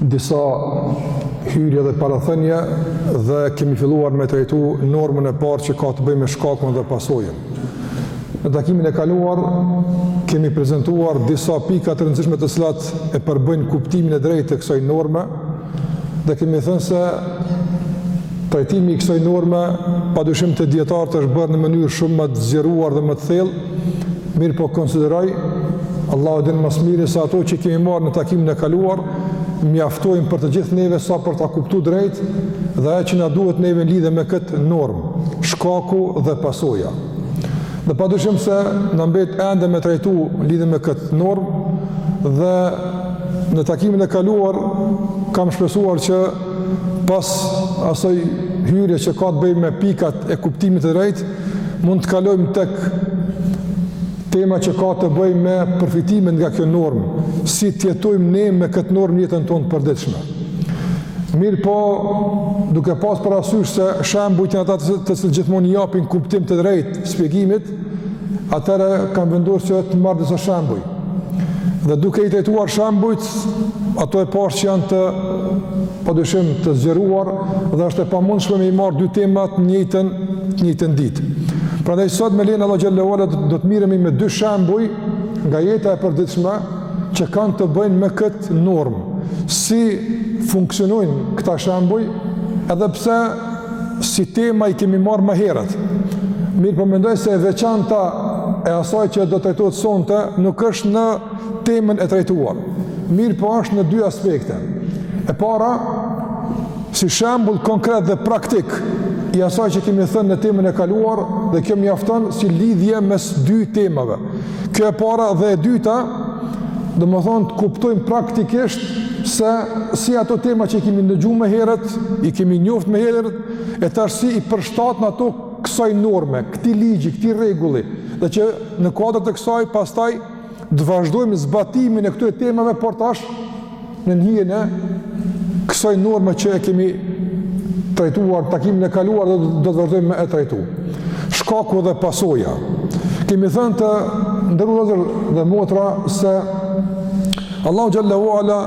disa hyrje dhe parathënje dhe kemi filluar me trajtu normën e parë që ka të bëjë me shkakun dhe pasojën. Në takimin e kaluar kemi prezantuar disa pika të rëndësishme të cilat e përbëjnë kuptimin e drejtë të kësaj norme dhe kemi thënë se Trajtimi i kësaj norme, pa dyshim te dijetarët është bërë në mënyrë shumë më të zgjeruar dhe më të thellë, mirëpo konsideroj, Allahu e din më së miri se ato që kemi marrë në takimin e kaluar, mjaftojnë për të gjithë neve sa për ta kuptu drejt dhe e që na duhet neve në lidhe me këtë normë, shkaku dhe pasoja. Dhe pa dyshim se na mbet ende me trajtu në lidhe me këtë normë dhe në takimin e kaluar kam shpresuar që pas asoj hyrje që ka të bëjë me pikat e kuptimit të drejtë, mund të kalojmë tek tema që ka të bëjë me përfitimin nga kjo normë, si të jetojmë ne me këtë normë jetën tonë të përditshme. Mirëpo, duke pas parasysh se shembujt janë ata të cilët gjithmonë i japin kuptim të drejtë shpjegimit, atëherë kam vendosur që të marr disa shembuj. Dhe duke i trajtuar shembujt, ato e pashë që janë pa dyshim të zgjeruar dhe është e pamundshme me i marrë dy temat njëjtën, njëjtën ditë. Prandaj sot me lejen e Allahut xhel-le ue ala do të merremi me dy shembuj nga jeta e përditshme që kanë të bëjnë me këtë normë. Si funksionojnë këta shembuj edhe pse si tema i kemi marrë më herët. Mirëpo mendoj se e veçanta e asaj që do të trajtohet sonte nuk është në temën e trajtuar. Mirëpo është në dy aspekte. E para, si shembull konkret dhe praktik i asaj që kemi thënë në temën e kaluar dhe kjo mjafton si lidhje mes dy temave. Kjo e para dhe e dyta, domethënë të kuptojmë praktikisht se si ato tema që i kemi ndëgju më herët, i kemi njoft më herët, e tash si i përshtaten ato kësaj norme, këtij ligji, këtij rregulli, dhe që në kuadër të kësaj, pastaj, të vazhdojmë zbatimin e këtyre temave, por tash, nën hijen e kësaj norme që e kemi trajtuar takimin e kaluar dhe do të vazhdojmë me e trajtu. Shkaku dhe pasoja. Kemi thënë të nderuar vëllezër dhe motra se Allahu xhel-le ue ala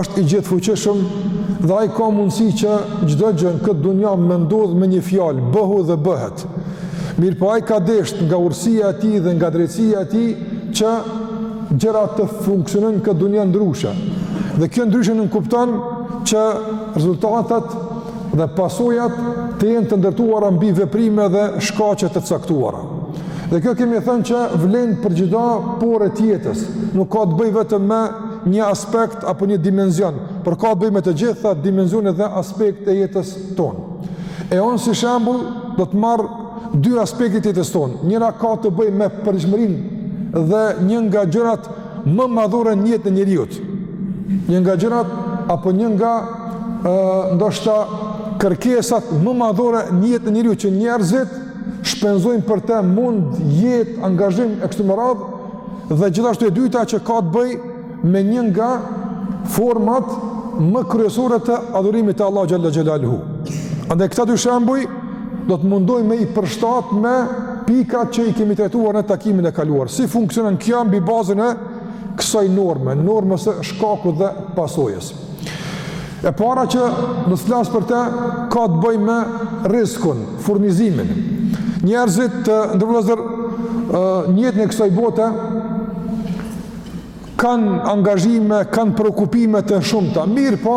është i gjithëfuqishëm dhe ai ka mundësi që çdo gjë në këtë dunja me ndodhë me një fjalë, bëhu dhe bëhet. Mirëpo ai ka dashtë nga urësia e tij dhe nga drejtësia e tij që gjërat të funksionojnë në këtë dunja ndryshe. Dhe kjo ndryshe nënkupton që rezultatet dhe pasojat të jenë të ndërtuara mbi veprime dhe shkaqe të caktuara. Dhe kjo kemi thënë që vlen për çdo pore të jetës. Nuk ka të bëjë vetëm me një aspekt apo një dimension, por ka të bëjë me të gjitha dimensionet dhe aspektet e jetës tonë. E unë si shembull do të marr dy aspekte të jetës tonë. Njëra ka të bëjë me përditshmërinë dhe një nga gjërat më madhore në jetën e njeriu. Një nga gjërat apo një nga ë ndoshta kërkesat më madhore në jetën e njeriut që njerëzit shpenzojnë për të mund, jetë, angazhim e kështu me radhë dhe gjithashtu e dyta që ka të bëjë me një nga format më kryesore të adhurimit të Allahut xhel-le xhelaluhu. Andaj këta dy shembuj do të mundohemi me i përshtat me pikat që i kemi trajtuar në takimin e kaluar. Si funksionon kjo mbi bazën e kësaj norme, normës së shkakut dhe pasojës. E para që do të flas për të ka të bëjë me riskun, furnizimin. Njerëzit, të nderuar vëllezër, në jetën e kësaj bote kanë angazhime, kanë preokupime të shumta. Mirëpo,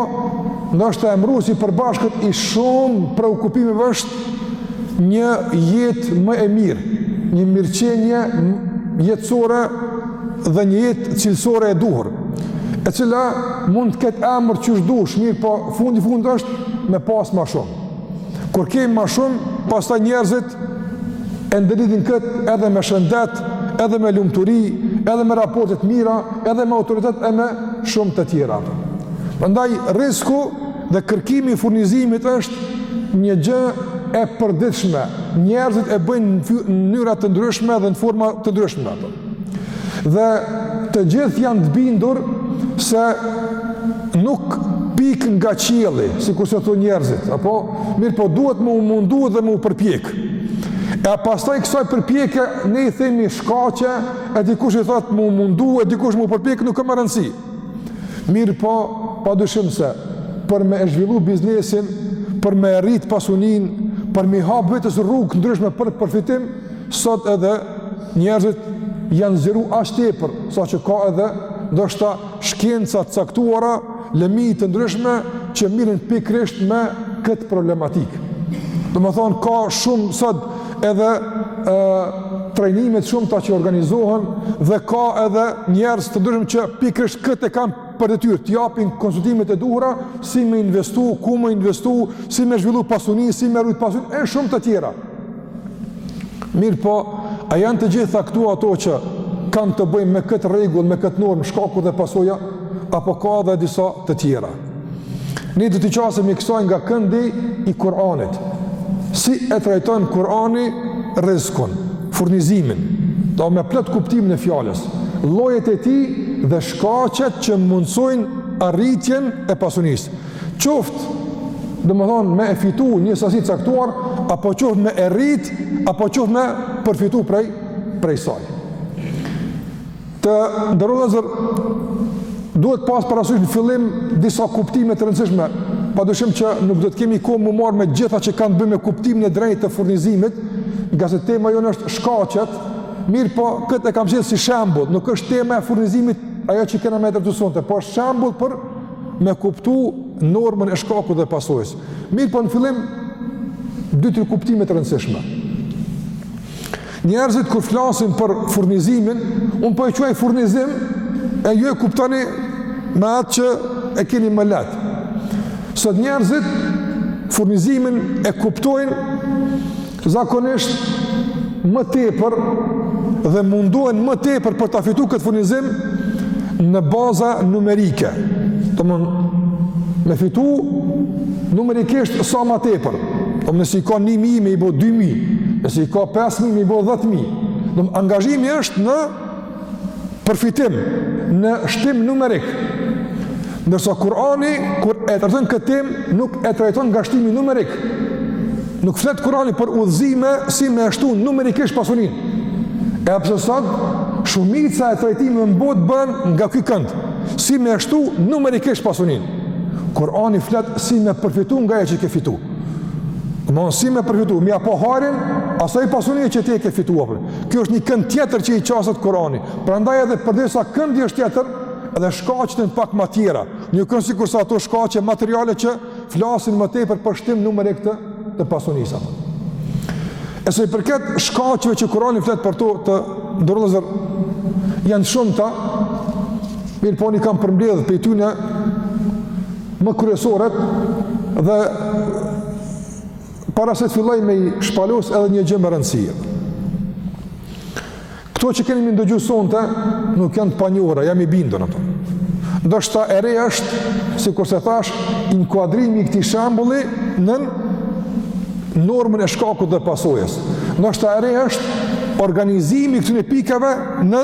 ndoshta emëruesi i përbashkët i shumë preokupimeve është një jetë më e mirë, një mirëqenje jetësore dhe një jetë cilësore e duhur, e cila mund të ketë emër qysh dush, mirëpo, fundi fundit është me pasë ma shumë. Kur kemi ma shumë, pastaj njerëzit e ndërlidhin këtë edhe me shëndet, edhe me lumturi, edhe me raporte të mira, edhe me autoritet e me shumë të tjera. Prandaj, risku dhe kërkimi i furnizimit është një gjë e përditshme. Njerëzit e bëjnë në mënyra të ndryshme dhe në forma të ndryshme. Dhe të gjithë janë të bindur se nuk pik nga qielli, sikur se thonë njerëzit, apo mirëpo duhet me u mundu dhe me u përpjek. E pastaj kësaj përpjekje ne i themi shkaqe, e dikush i thotë me u mundu, e dikush me u përpjek nuk ka më rëndësi. Mirëpo, pa dyshim se për me e zhvillu biznesin, për me e rrit pasuninë, për me i hap vetes rrugë të ndryshme për përfitim, Sot edhe njerëzit janë zgjeru aq tepër sa që ka edhe ndoshta shkenca të caktuara lëmi të ndryshme që miren pikërisht me këtë problematikë. Domethënë ka shumë sot edhe ë trajnime të shumta që organizohen dhe ka edhe njerëz të ndryshëm që pikërisht këtë e kanë për detyrë të japin konsultimet e duhura si me investu, ku me investu, si me zhvillu pasuninë, si me rrit pasuninë e shumë të tjera. Mirëpo, a janë të gjitha këtu ato që kanë të bëjnë me këtë rregull, me këtë normë shkaku dhe pasoja, apo ka edhe disa të tjera. Ne do t'i qasemi kësaj nga këndi i Kur'anit. Si e trajton Kur'ani rrëskun, furnizimin, do me plot kuptimin e fjalës, llojet e tij dhe shkaqet që mundësojnë arritjen e pasunisë. Qoftë, domethënë, me e fitu një sasi caktuar, apo qoftë me e rrit, apo qoftë me përfitu prej, prej saj. Të nderuar vëllezër, duhet pas parasysh në fillim disa kuptime të rëndësishme, pa dyshim që nuk do të kemi kohë m'u marrë me gjitha që kanë bëjnë me kuptimin e drejtë të furnizimit, ngase tema jonë është shkaqet Mirëpo, këtë e kam sjellë si shembul, nuk është tema e furnizimit ajo që kena me trajtu sonte, po është shembul për me kuptu normën e shkakut dhe pasojës. Mirëpo në fillim, dy-tri kuptime të rëndësishme. Njerëzit kur flasin për furnizimin, unë po e quaj furnizim, e ju e kuptoni me atë që e keni më lehtë. Sot njerëzit furnizimin e kuptojnë Zakonisht më tepër dhe mundohen më tepër për ta fitu këtë furnizim në baza numerike. Domthon me fitu numerikisht sa ma tepër. Domthon nëse i ka 1000 me i bo 2000, nëse i ka 5000 me i bo 10000. Domthon angazhimi është në përfitim në shtim numerik. Ndërsa Kurani kur e trajton këtë temë, nuk e trajton nga shtimi numerik. Nuk flet Kurani për udhëzime si me e shtu numerikisht pasuninë. Edhe pse sot shumica e trajtimeve në botë bëhen nga ky kënd, si me e shtu numerikisht pasuninë. Kurani flet si me përfitu nga ajo që ke fitu. Domthon si me përfitu, me ia pa hajrin asaj pasunie që ti e ke fitu. Ky është një kënd tjetër që i qaset Kurani. Prandaj edhe përderisa këndi është tjetër, edhe shkaqet janë pak ma tjera. Nuk janë sikurse ato shkaqe materiale që flasin më tepër për shtim numerik të pasunisë. E sa i përket shkaqeve që Kurani flet për to të nderuar vëllezër, janë shumta, mirëpo unë i kam përmbledhë prej tyne më kryesoret dhe Para se të filloj me i shpalos edhe një gjë me rëndësi. Këto që keni me i ndëgju sonte nuk janë të panjohura, jam i bindun në to. Ndoshta e re është, sikurse thash, inkuadrimi i këtij shembulli në normën e shkakut dhe pasojës. Ndoshta e re është organizimi i këtyne pikave në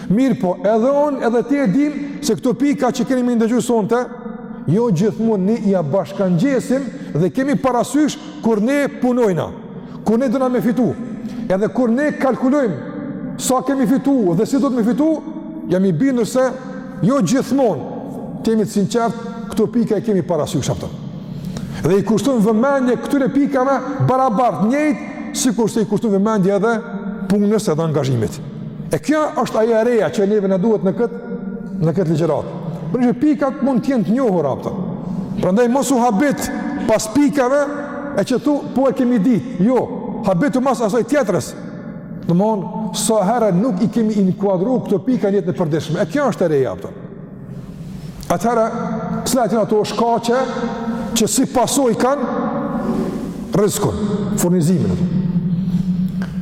Mirëpo, edhe unë edhe ti e dimë se këto pika që keni me i ndëgju sonte, jo gjithmonë ne ia bashkangjesim dhe kemi parasysh kur ne punojna, kur ne dona me fitu, edhe kur ne kalkulojmë sa kemi fitu dhe si duhet me fitu, jam i bindur se jo gjithmonë, të jemi të sinqertë, këto pika i kemi parasysh, kupton. Edhe i kushtojmë vëmendje këtyre pikave barabart njëjtë sikurse i kushtojmë vëmendje edhe punës edhe angazhimit. E kjo është ajo e reja që neve na duhet në këtë në këtë ligjëratë. Për nga pikat mund të jenë të njohura, kupton. Prandaj mos u habit pas pikave e që tu po e kemi ditë. Jo, habitu mas asaj tjetrës. Domethënë, sa herë nuk i kemi inkuadru këto pika në jetën e përditshme. E kjo është e reja, kupton. Atëherë, cilat janë ato shkaqe që si pasojë kanë rizkun, furnizimin.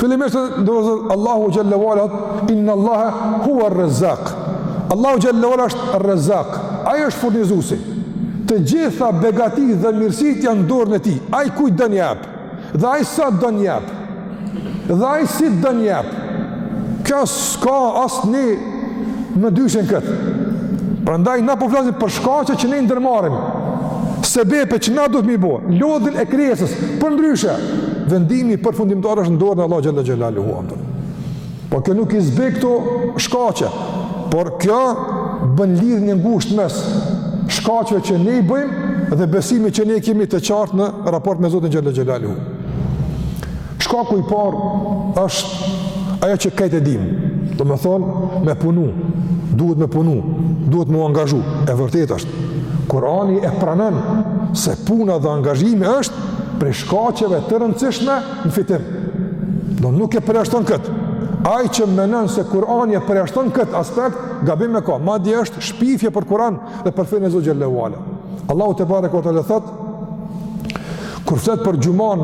Fillimisht të nderuar, Allahu xhelle ue ala, inna Allahe hua rrezak. Allahu xhelle ue ala është rrezak, ai është furnizuesi. Të gjitha begatitë dhe mirësitë janë n'dorën e tij, ai kujt don i jep. Dhe ai sa don jep. Dhe ai si don jep. Kjo s'ka asnjë mëdyshje n'këtë. Prandaj na po flasim për shkaqe që ne i ndërmarrim. Sebepe që na duhet me i bo. Lodhjen e krijesës. Përndryshe. Vendimi përfundimtar është n'dorën e Allahut xhelle xhelaluhu. Huantër. Po kjo nuk i zbeh këto shkaqe, por kjo bën lidhjen e ngushtë mes shkaqeve që ne i bëjmë dhe besimi që ne kemi të qartë në raport me Zotin xhelle xhelaluhu. Shkaku i parë është ajo që krejt e dimë, domethonë me punu, duhet me punu, duhet me u angazhu, e vërtetë është. Kurani e pranon se puna dhe angazhimi është prej shkaqeve të rëndësishme në fitim. Do nuk e përjashton kët. Ai që mendon se Kur'ani e përjashton kët aspekt, gabim e ka. Madje është shpifje për Kur'an dhe për fenë e Zotit xhelle ue ala. Allahu tebareke ue teala thot kur flet për xhuman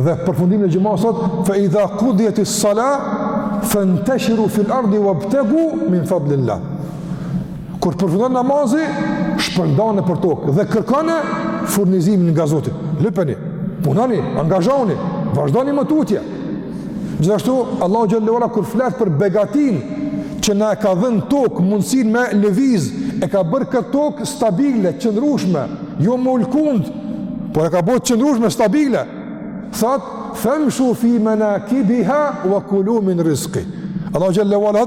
dhe përfundimin e xhumas thot fa idha qudiyat as-sala fantashiru fil ardi wabtagu min fadlillah. Kur përfundon namazi, shpërndanu nëpër tokë dhe kërkoni furnizimin nga Zoti. Lypeni, punoni, angazhoni, vazhdoni më tutje. Gjithashtu Allahu xhelle ue ala kur flet për begatinë që na e ka dhënë tokë mundësinë me lëviz, e ka bërë këtë tokë stabile, qëndrueshme, jo me u lëkund, por e ka bërë të qëndrueshme, stabile. Thot, "Famshu fi manakibiha wa kulu min rizqi." Allahu xhelle ue ala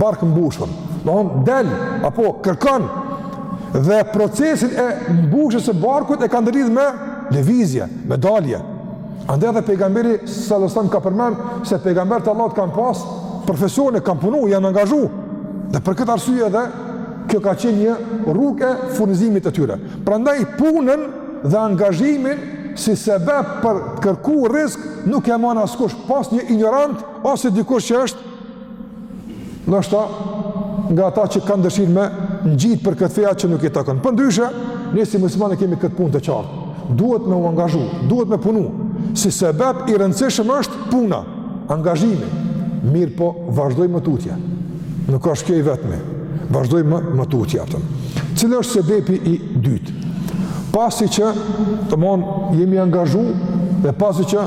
bark mbushur. Domethënë del apo kërkon dhe procesin e mbushjes së barkut e ka ndërlidh me lëvizje, me dalje. Andaj edhe pejgamberi sallallahu alajhi wasallam ka përmend se pejgamberët e Allahut kanë pas profesione, kanë punu, janë angazhu. Dhe për këtë arsye edhe kjo ka qenë një rrugë e furnizimit të tyre. Prandaj punën dhe angazhimin si sebeb për të kërku rrisk nuk e mohon askush, pos një injorant ose dikush që është ndoshta nga ata që kanë dëshirë me i ngjitë për këtë fe atë që nuk i takon. Përndryshe, ne si muslimanë e kemi këtë punë të qartë. Duhet me u angazhu, duhet me punu. Si sebeb i rëndësishëm është puna, angazhimi. Mirëpo, vazhdojmë më tutje. Nuk është ky i vetmi. Vazhdojmë më tutje, a kupton. Cili është sebebi i dytë? Pasi që, domethënë, jemi angazhu, dhe pasi që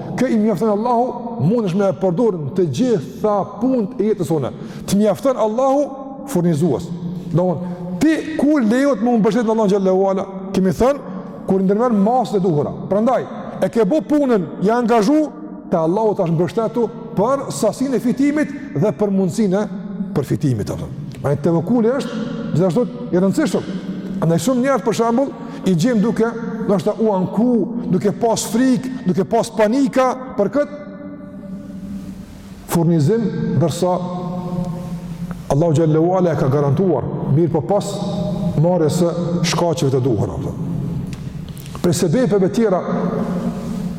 Kë i mjafton Allahu, mundesh me e përdor në të gjitha punët e jetës sonë. Të mjafton Allahu, furnizues. Domethënë ti kur lejohet me u mbështet në Allahu xhallahu ala? Kemi thënë kur i ndërmerr masat e duhura. Prandaj, e ke bo punën, je angazhu te Allahu tash mbështetu për sasinë e fitimit dhe për mundësinë e përfitimit apo. Ai tevekuli është gjithashtu i rëndësishëm. Andaj shumë njerëz për shembull I gjejmë duke, ndoshta u anku, duke pas frikë, duke pas panikë, për këtë furnizim, ndërsa Allahu xhallahu ala e ka garantuar, mirëpo pas marrjes së shkaqeve të duhura. Prej sebebeve tjera,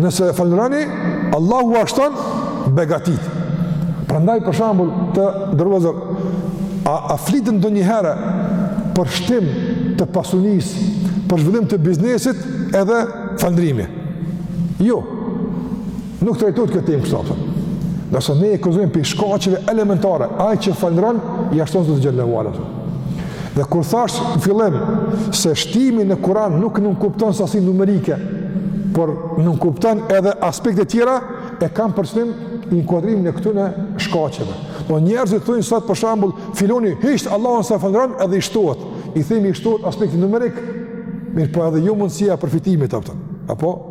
Nëse falënderoni, Allahu ua shton begatitë. Prandaj për shembull të nderuar vëllezër a a flitet ndonjëherë për shtim të pasunisë, për zhvillim të biznesit edhe falëndrimi. Jo. Nuk trajtohet kjo temë kështu apo. Ndërsa ne e konsiderojmë prej shkaqeve elementare, ai që falëndron, ia shton Zoti xhallahu ala. Dhe kur thashë në fillim se shtimi në Kur'an nuk nënkupton sasi numerike, por nënkupton edhe aspekte tjera, e kam për qëllim inkuadrimin e këtyre shkaqeve. Po njerëzit thujnë sot për shembull, filoni, hiç Allahun s'e falënderon edhe i shtohet. I themi i shtohet aspekti numerik, mirëpo edhe jo mundësia e përfitimit, a kupton. apo?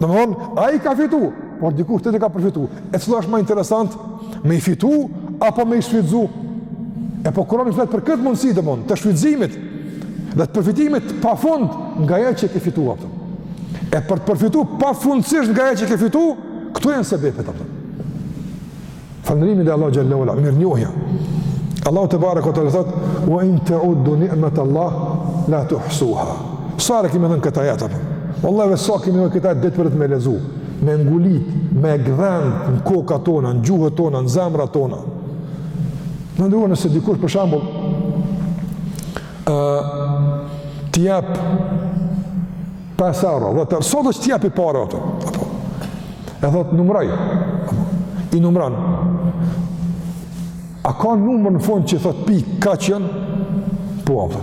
Domethënë, ai ka fitu, por dikush tjetër ka përfitu. E cilla është ma interesant, me i fitu, apo me i shfrytëzu? E po Kurani flet për këtë mundësi domethënë, të shfrytëzimit, dhe të përfitimit pa fund nga ajo që ke fitu, a kupton. E për të përfitu pafundësisht nga ajo që ke fitu, këto janë sebebet, a kupton. Falënderimi ndaj Allahut xhele ue ala, mirënjohja. Allahu tebareke ue teala thotë, ue in teuddu ni'met Allahi la tuhsuha. Sa herë e kemi dëgju këtë ajet, apo. Vallahi sa kemi nevojë këtë ajet, ditë për ditë me lexu, me ngulit, me gdhend në koka tona, në gjuhë tona, në zemra tona. Të nderuar, nëse dikush, për shembull, uh, t'i japë 5 euro, 10 euro, sado t'i jep pare ato, apo, e thot numroj, apo, i numron, a ka numër në fund që thot pi, kaq janë, po, apo,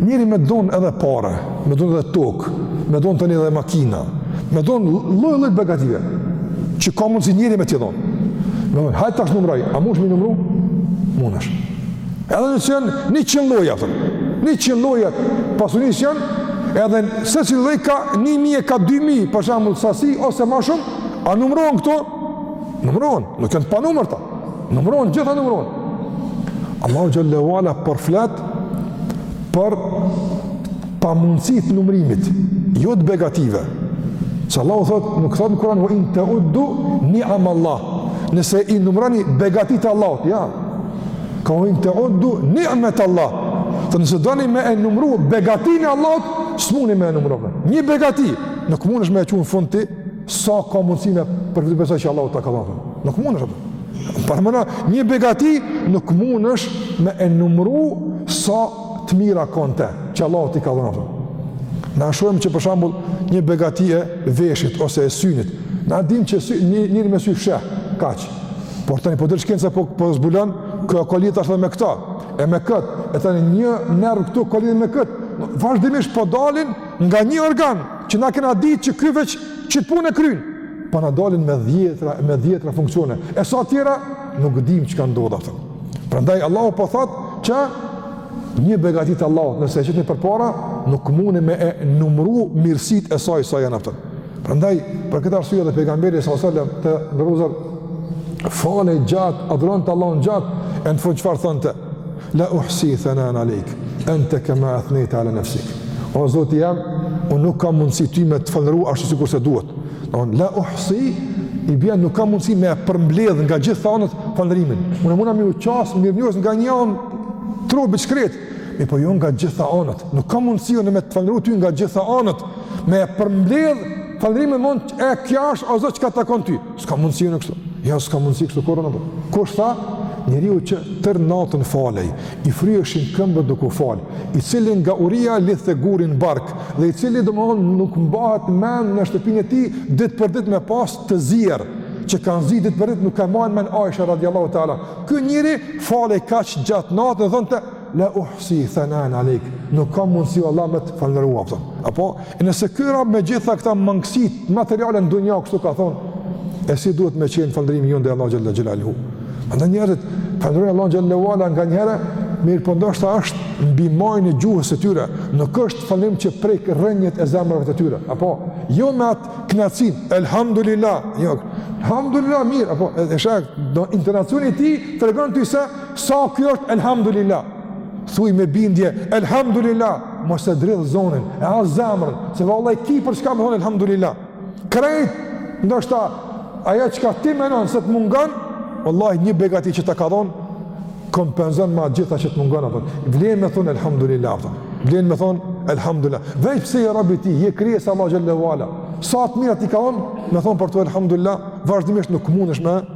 njeri me dhonë edhe pare, me dhonë edhe tokë, me dhonë tani edhe makina, me dhonë lloj-lloj begative, që ka mundësi njeri me t'i dhonë, me dhonë, hajt tash numroj, a mundesh me i numru? Mundesh. Edhe nëse janë 100 lloje ato. 100 lloje të pasunisë janë, edhe secili lloj ka 1000 e ka 2000 për shembull sasi ose më shumë, a numërohen këto? Numërohen, nuk janë të panumërta. Numërohen gjitha numërohen. Allahu xhele ue ala po flet për pamundësi të numrimit, jo të begative. Se Allahu thotë, nuk thotë në Kur'an, ue in teuddu niam Allah. Nëse i numroni begatitë e Allahut, ja. Ka ue in teuddu ni'met Allah. Nëse doni me e numru begatinë e Allahut, s'muni me e numru. Një begati, nuk mundesh me e çu n'fund ti, sa ka mundësi me përfitu prej asaj që Allahu ta ka dhënë. Nuk mundesh. Paramendo, një begati, nuk mundesh me e numru sa të mira ka në te, që Allahu t'i ka dhënë ato. Na shohim që për shembull një begati e veshit ose e synit, na dimë që sy, një, njeri me sy sheh, kaq. Por tani po del shkenca po po zbulon kjo ka lidhje tash me këtë, e me kët, e tani një nerv këtu ka lidhje me kët. Vazhdimisht po dalin nga një organ që na kena ditë që ky veç qit punë e kryen. Po na dalin me dhjetra, me dhjetra funksione. E sa tjera nuk dimë çka ndodh atë. Prandaj Allahu po thot që një begati të Allahut, nëse e qitni përpara, nuk muni me e numru mirësitë e saj, sa janë, a kupton. Prandaj, për këtë arsye edhe pejgamberi s.a.s. të nderuar vëllezër, falej gjatë, adhuronte Allahun gjatë, e në fund çfarë thonte? La uhsi thenaen alejke, ente kema ethnejte ala nefsik. O, Zoti jem, unë nuk kam mundësi ty me të falënderu ashtu sikurse duhet. Don la uhsi i bjen nuk kam mundësi me e përmbledh nga gjitha anët falënderimin. Unë muna me u qas mirënjohjes nga një anë, rob i shkretë, e po jo nga gjitha anët. Nuk kam mundësi unë me të falënderu ty nga gjitha anët me e përmbledh falënderimin mund e kjo është o Zot çka të takon ty. S'kam mundësi unë kështu. Ja s'ka mundësi kështu kurrë apo. Kush tha? Njeriu që tër natën falej, i fryheshin këmbët duke u fal, i cili nga uria lidhte gurin në bark, dhe i cili domethonë nuk mbahet men në shtëpinë e tij ditë për ditë me pas të zier që kanë zi ditë për ditë nuk ka mbahen men Aisha radiallahu ta'ala ky njeri falej kaq gjatë natë dhe thonte la uhsi thanan alejk nuk kam mundësi Allah me të falënderu a kupton. apo e nëse ky rob me gjitha këta mangësi materiale në dunja kështu ka thonë e si duhet me qenë falënderimi jonë ndaj Allah xhelle xhelaluhu Andaj njerëzit falënderojnë Allahun xhelle ve ala nganjëherë, mirëpo ndoshta është mbi majën e gjuhës e tyre, nuk është falënderim që prek rrënjët e zemrave të tyre, apo, jo me atë knacin, elhamdulillah, jo, elhamdulillah, mirë, apo, e, e shak, do, intonacioni i tij tregon ty se sa ky është elhamdulillah, thuj me bindje, elhamdulillah, mos e dridh zonin, e as zemrën, se vallaj ki për çka me thonë, elhamdulillah, Krejt, ndoshta, ajo çka ti menon se të mungon, vallahi, një begati që ta ka dhonë, kompenzon ma të gjitha që të mungon, a kupton. vlen me thonë, elhamdulillah, a kupton. vlen me thonë, elhamdulillah, veç pse je robi i tij, je krijesa e Allah xhelle ve ala, sa të mira t'i ka dhonë, me thonë për to elhamdulillah, vazhdimisht nuk mundesh me,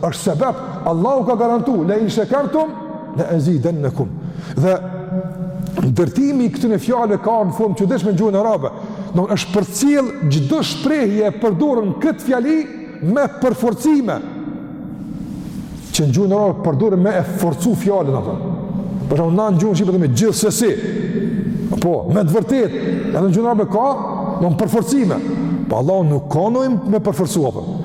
është sebep, Allahu ka garantu, le in shekertum, le ezidennekum. Dhe ndërtimi i këtyne fjalëve ka një formë çuditshme në gjuhën arabe, është përcjellë çdo shprehje e përdorur në këtë fjali me përforcime, që në gjuhën arabe përdoren me e forcu fjalën, a kupton. Për shembull, na në gjuhën shqipe themi gjithsesi, po, me të vërtet, edhe në gjuhën arabe ka, në përforcime, po, Allah nuk ka nevojë me përforcu, a kupton.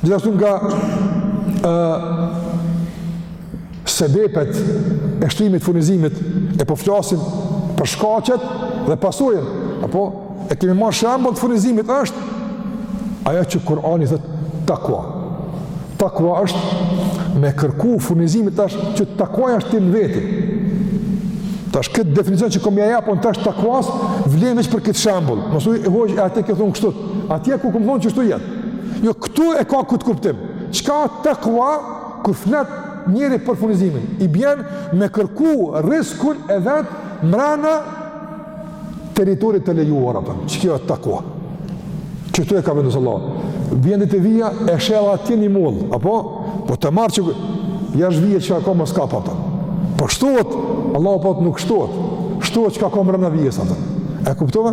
Gjithashtu nga sebepet e shtimit të furnizimit e po flasim për shkaqet dhe pasojën. Apo e kemi marrë shembull të furnizimit është ajo që Kur'ani thot takwa. Takwa është me kërku furnizimin tash që takwa është tim vetë. Tash këtë definicion që kom ia jap un tash takwas vlen veç për këtë shembull. Mos thuj atje ka thon kështu. Atje ku kom thon qashtu jet. Jo, këtu e ka këtë kuptim. Çka takwa, kur flet njeri për furnizimin, i bjen me kërku rriskun e vet mrena territorit të lejuar, a kupton, qikjo e takwa. Që tu e ka vendus Allah. Vjen deri te vija, e sheh atje një mall, apo? Po të marrë që... Jashtë vije çka ka mos kap, a kupton. Po shtohet, Allah po thotë nuk shtohet. Shtohet çka ka mrena vijës, a kupton. E kuptove?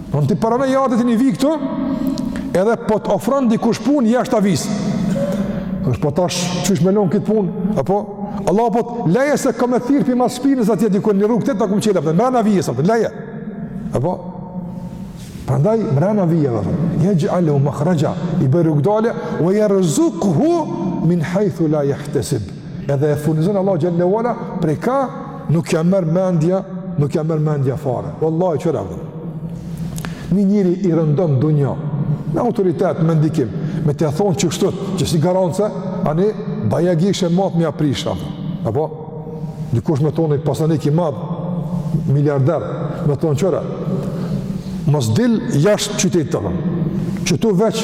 Në të parane i artit një vijë këtu, edhe po të ofron dikush punë jashta vijës. E po tash, qysh me lonë këtë punë, apo? Allah po thotë leje se kam me thirrë për mas shpinës atje dikun një rrugë, të ta kom çelë, mrena vijës, atë, leje. Apo? Prandaj, mrena vije, domethonë, jexh'al lehu mekhrexha, i bën rrugëdalje, ve jerzukhu, min hajthu la jahtesib. Edhe e furnizon Allah xhelle ve ala, prej ka, Nuk ia merr mendja, nuk ia merr mendja fare. Wallahi qyre vlla. Një njeri i rëndom dunja, me autoritet, me ndikim, me të thonë qështu, që si garancë, ani bajagi ishe mat me e prish apo. Apo dikush me thonë pasanik i madh, miliarder, me thonë qyre, mos dil jashtë qytetit tonë. Qëtu veç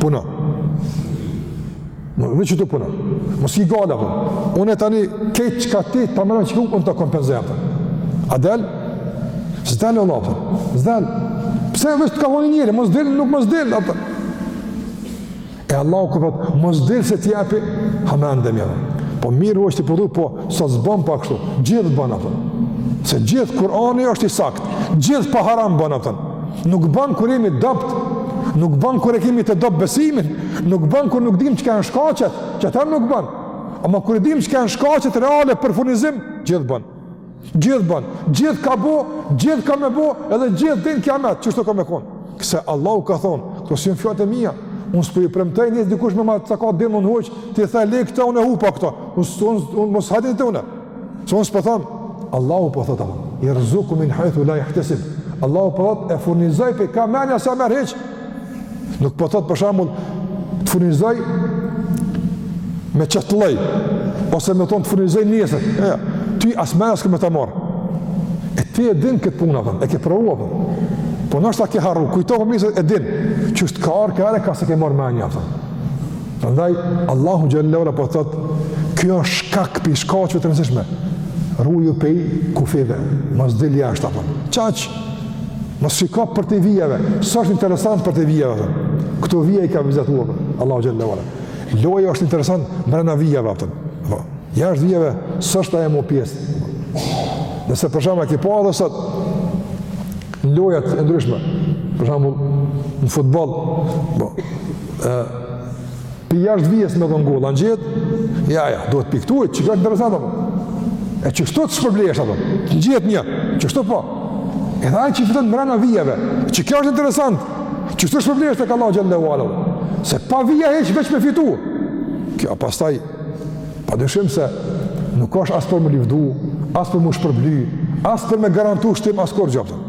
puno. Në veç qëtu puno. Mos ki gajle, a kupton. Unë tani krejt çka ti ta mëron çka unë ta kompenzoj, a kupton. A del? S'del, a kupton. S'del. Pse veç të ka thënë njëri, mos dil, nuk mos dil, a kupton. E Allahu po thotë, mos dil se t'i japi, hem edhe ma mirë. Po mirë u është i përdu, po thotë s'bën pa kështu, gjithë bën, a kupton. Se gjithë Kurani është i saktë, gjithë pa haram bën, a kupton. Nuk bën kur jemi dobët, nuk bën kur e kemi të dobët besimin, Nuk bën kur nuk dim çka janë shkaqet, qata nuk bën. Ama kur e dim çka janë shkaqet reale për furnizim, gjithë bën. Gjithë bën. Gjithë ka bë, gjithë ka me bë, edhe gjithë deri n'kijamet, qështu ka me kon. Pse Allahu ka thon, këto s'janë fjalët e mia, unë s'po i premtoj një dikush me marrë caka din unë hoxhë, ti the le këta unë hupa këta. Unë un, un, mos hajdeni te unë. Se unë s'po thom, Allahu po thot apo. Yarzuqhu min haythu la yahtasib. Allahu po thot e furnizoj pej kah menja s'ia merr hiç, Nuk po thot për shembull të furnizoj me qat lloj ose me thon të furnizoj nesër. Jo, ty as menja s'ka me ta marrë. E ti e din këtë punë apo e ke provuar apo? Po nëse e ke harru, kujtohu mirë se e din, qysh të ka ardh, ka ardh, kah s'e ke marrë me men, a kupton. Prandaj, Allahu xhelle ve ala po thotë, kjo është shkak pej shkaqeve t'rëndësishme, ruju pej kufijve, mos dil jashtë, a kupton. Qaq, Mos shiko përtej vijave, s'është interesant përtej vijave, a kupton. Këto vija i ka vizatu Allahu xhelle ve ala. Loja është interesant mrena vijave, a kupton. Po, jashtë vijave, s'është aje më pjesë. Nëse për shembull ekipa edhe sot, në lojat e ndryshme, për shembull në futboll, bo, po, e, Pej jashtë vijes me dhënë gol, a njihet? Jo, jo, duhet pej këtu, që kjo t'është interesant, e qështu shpërblehesh, apo, njihet një, qështu po, edhe ai që fiton mrena vijave, që kjo është interesant, qështu shpërblehesh tek Allahu xhelle ve ala, se pa vija hiç veç me fitu, kjo, pastaj, pa dyshim se nuk është as për me livdu, as për me shpërbly, as për me garantu shtim, as kurgjo, a kupton,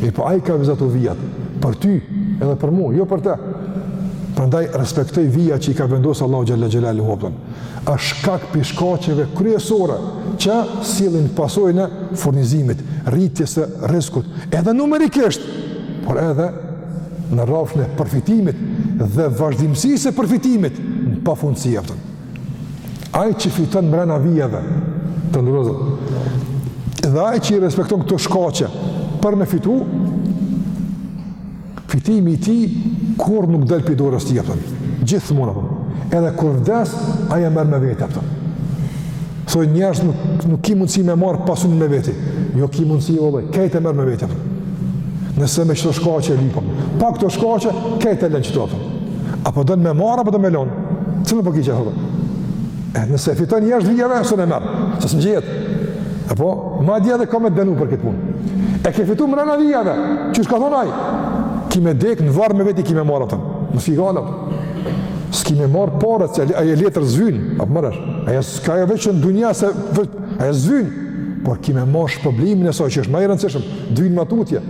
E po ai ka vizatu vijat, për ty, edhe për mu, jo për te. Prandaj, respektoj vijat që i ka vendosë Allahu xhelle xhelaluhu, a kupton. Është shkak pej shkaqeve kryesore që sjellin pasojën e furnizimit, rritjes së rriskut, edhe numerikisht, por edhe në rrafshin e përfitimit dhe vazhdimësisë së përfitimit, në pafundësi e Ai që fiton mbrena vijave, të nderu vllezër. Dhe ai që i respekton këto shkaqe për me fitu, fitimi i tij kurrë nuk del prej dorës tij, apëton. gjithmonë, apëton. edhe kur vdes, ai e merr me vete, apëton. Thojnë njerëz nuk nuk ki mundësi me marr pasuninë me veti. Jo ki mundësi vëllai, krejt e merr me veti. Nëse me qëto shkaqe lipëm. Pa këto shkaqe, krejt e len qëtu. Apo don me marr apo don me lon? Cëllë po kiqe thotë. E nëse fiton jashtë vijave s'un e merr. Sa së gjet. Apo madje edhe ka me t'dënu për këtë punë. E ke fitu mrena vijave, qysh ka thonë ai, ki me dekë në varr me veti ki me marrë apëton, më figalëm, s'ki me marrë paret, se ajo letër s'vyn, a po merr vesh, Ajo s'ka jo veç në dunja se veç, ajo s'vyn, por ki me marrë shpërblimin e saj që është ma i rëndësishëm, vyn ma tutje,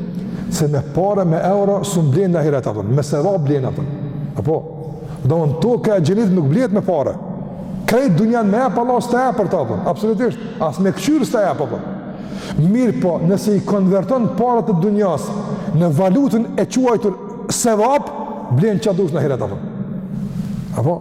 se me pare me euro s'un blen në ahiret, apëton, me sevap blen, apëton, apo, do në toka e xhenetit nuk blehet me pare, krejt dunjanë me e palas të e për ta, apëton, absolutisht, as me këqyr s'të le, apëton, mirëpo, nëse i konverton paret e dunjasë në valutën e quajtur sevap, blen çka dush në ahiret, apëton, apo,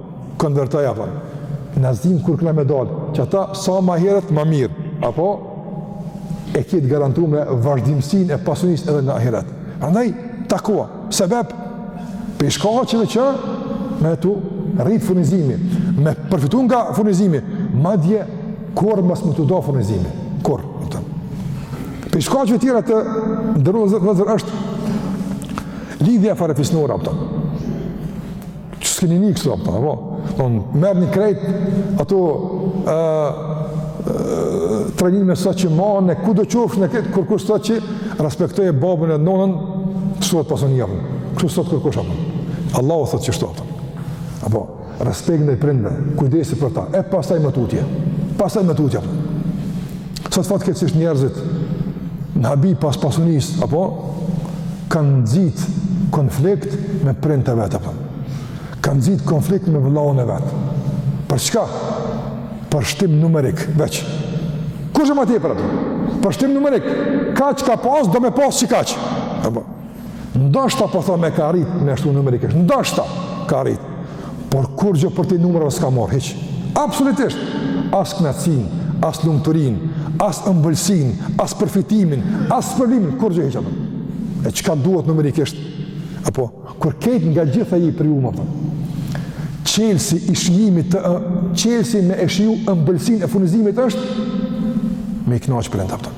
konvertoj apo na s'dim kur kena me dal qata sa ma herët ma mirë apo e ki të garantume vazhdimësinë e pasunisë edhe në ahiret prandaj takva sebep prej shkaqeve që me t'u rrit furnizimi me përfitu nga furnizimi madje kurrë mos me t'u ndal furnizimi kurrë prej shkaqeve tjera të nderu vllezër është lidhja farefisnore apëton S'kini ni kështu apëton, apo? Ton, merrni krejt, ato e, e, trajnime sot që mahen kudo qofshin në këtë, kurkush s'thotë që respektoje babën e nonën, shtohet pasunia apën. Kështë s'thotë kurkush apën. Allahu thotë qështu apën. Apo, respekti ndaj prindve, kujdesi për ta, e pastaj më tutje. Pastaj më tutje apën. Sot fatkeqësisht njerëzit në habi pas pasunisë, apo kanë nxit konflikt me prindët e vet apo. Kanë nxit konflikt me vëllaun e vet. Për çka? Për shtim numerik veç. Kush e ma tepër apo? Për shtim numerik. Kaq ka pas, do me pas qikaq. Apo. Ndoshta po thom e ka arrit me e shtu numerikisht. Ndoshta ka arrit. Por kurgjo prej tij numrave s'ka marr hiç. Absolutisht. As knaqësinë, as lumturinë, as ëmbëlsinë, as përfitimin, as shpërblimin, kurgjo hiç apo. E çka duhet numerikisht? Apo kur ket nga gjitha i privum apo. Çelësi i shijimit të çelësi me e shiju ëmbëlsinë e furnizimit është me i knaq prindt apëton.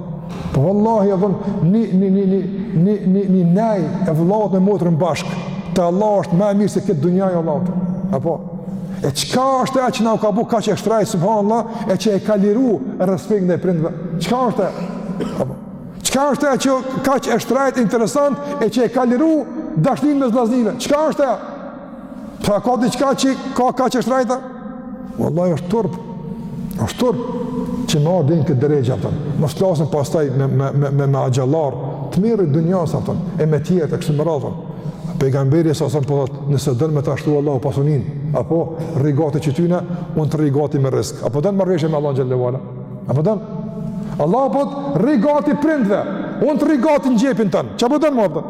Po vallahi edhe një, një, një, një, një, një, një nejë e vëllait me motrën bashkë, te Allah është ma e mirë se këtë dunja, vallah. Apo, e çka është ajo që na u ka bu kaq e shtrejtë, subhanallah, e që e ka liru respekt ndaj prindve, çka është ajo? Apo, çka është ajo që kaq e shtrejtë interesant, e që e ka liru dashninë mes vllaznive, çka është ajo? Pra ka diçka që ka kaq e shtrejtë? Wallahi është turp. Është turp që me ardh në këtë derexhe, apton. Mos flasim pastaj me me me me, me axhallarë, të mirë dunjas, apton. E me tjetër e kështu me radhë. Pejgamberi sa sa po thotë, nëse don me ta shtu Allahu pasuninë, apo rregate qetyne, un të rregati me rrisk. Apo don marrëveshje me Allahun xhele ve ala. Apo don Allahu po rregati prindve, un të rregati në xhepin tan. Çka po don më, apton?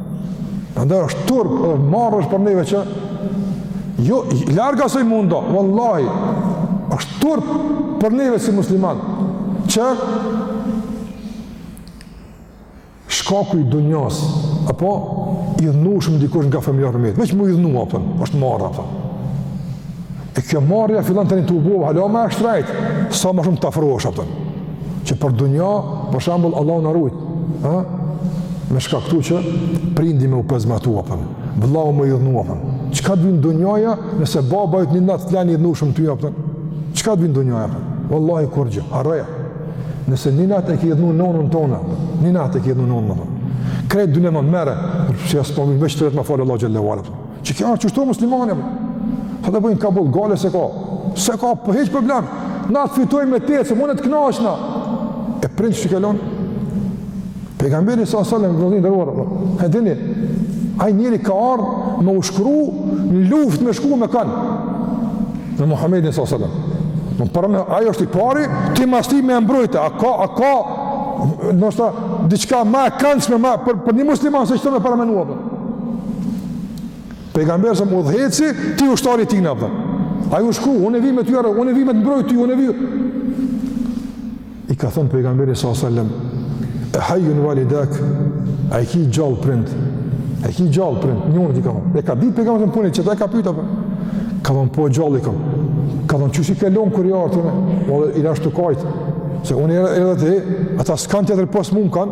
Andaj është turp dhe marre është për neve që jo, larg asaj, mendo, vallahi, është turp për neve si musliman, që shkaku i dunjas, apo i idhnushëm dikush nga familjarë me të, veç m'u idhnu, apton, është marre, apton. E kjo marrja fillon tani tu u bo hala më e shtrejtë, sa më shumë të afrohesh, apton. Që për dunja, për shembull Allahu na ruajt, ha? Me shkak këtu që prindi me u pezmatu, apton, vëllau me u idhnu, apton. Çka të vyn dunjaja nëse baba yt një natë të flen i idhnushëm te ti, apton? Çka të vyn dunjaja, apton? Vallahi kurgjë, arreja. Nëse një natë e ki idhnu nonën tonë, një natë e ki idhnu nonën tonë. Krejt dunjanë me e marrë, që jasë po më veç të vetë me falë Allah xhele ve ala, apton. Që kjo është qështu muslimani. Sa të bëjnë kabull, gajle s'e ka. S'e ka, po hiç problem. Na të fitojmë me te, se mune të knaqna. E prind qysh qëllon? Pejgamberi sa salem, vëllezër të nderuar, e dini, ai njëri ka ardhë me u shkru në luftë me shku me kanë me Muhammedin sa salem. Në përënë, ai është i pari, ti mas tij me e mbrojtë, a ka, a ka, ndoshta diçka ma e kandshme ma, për, për një musliman, se qeto me paramendu, apton. Pejgamberi sa udhëheqësi, ti ushtari i tina, apton. Ai u shku, unë vi me ty ore, unë vi me të mbrojt ty, unë vi me. I ka thënë pejgamberi sa sallem, e hajjun validak, a i ki gjallë prind, a i ki gjallë prind, njërë ti ka thënë. E ka ditë pejgamberi në punit, që ta e ka pyt, apton. Ka thënë, po gjallë i kam. Ka thënë, qysh i ke lonë kur je ardhë, unë, unë i lashë tu kajtë, se unë erdha te ti, ata s'kanë tjetër pos mu më kanë,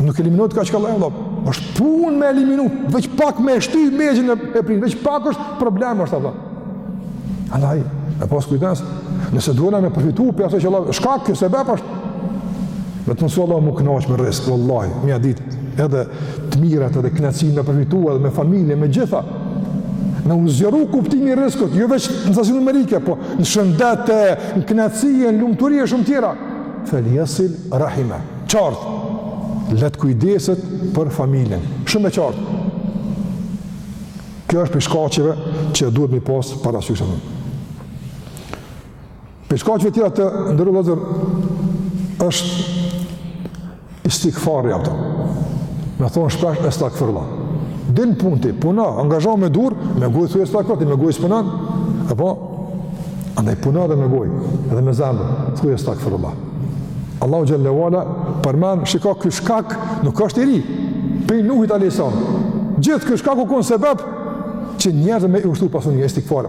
Nuk eliminohet kaq kollaj vallah. është punë me eliminu, veç pak me shty i mejgjën e, e prind, veç pak është problem është ato. Andaj, me pas kujdes, nëse duhena me përfitu për ato që Allah, shkak kjo, sebep është. Me thonë nëse Allah më knaqë me rrisk, vallahi, me ia ditë, edhe të mirat, edhe knaqsi me përfitu, edhe me familje, me gjitha. Me u zgjeru kuptimi i rriskut, jo veç në sasinë numerike, po në shëndet e në knaqsi e në lumturi e shumë tjera. Fel yasil rahime. Qartë. Le të kujdeset për familjen. Shumë e qartë. Kjo është pej shkaqeve që duhet mi pas parasysh atë. Pej shkaqeve tjera të nderuar vëllezër është Istigfari apo. Me thonë shpesh estagfirullah. Dil n'punë ti, puna, angazho me dur, me gojë thuj estagfirullah, ti me gojë s'punan. E po, andaj puna dhe me gojë, edhe me zemër, thuj estagfirullah. Allahu Xhele ue Ala përmen, shika ky shkak nuk është i ri, pej Nuhit alejhi selam. Gjithë ky shkak u konë sebep që njerëzve me iu shtu pasunia, istigfari.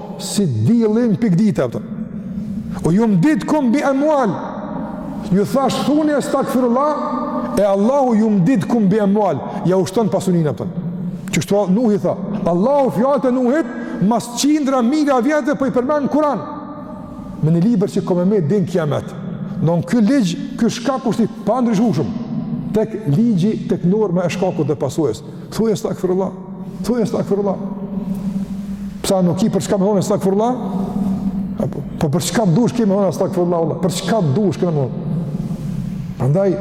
si dilin pik dita ato. Ue jumdidkum bi emual, ju thash thuni estagfirullah, e Allahu jumdidkum bi emual, jau shton pasuninë apo. Qështu Nuhi tha, Allahu fjalët e Nuhit, mas qindra mija vjetëve po i përmen në Kuran. Me një libër që ka me met deri n'kiamet. Në në ky ligj, ky shkak është i pandryshueshëm, tek ligji, tek norma e shkakut dhe pasojës. Thuaj estagfirullah. Thuaj estagfirullah. Pse nuk ki për çka me thonë estagfirullah? Apo po për çka dush ke me thonë estagfirullah Allah? Për çka dush kemi thonë? Prandaj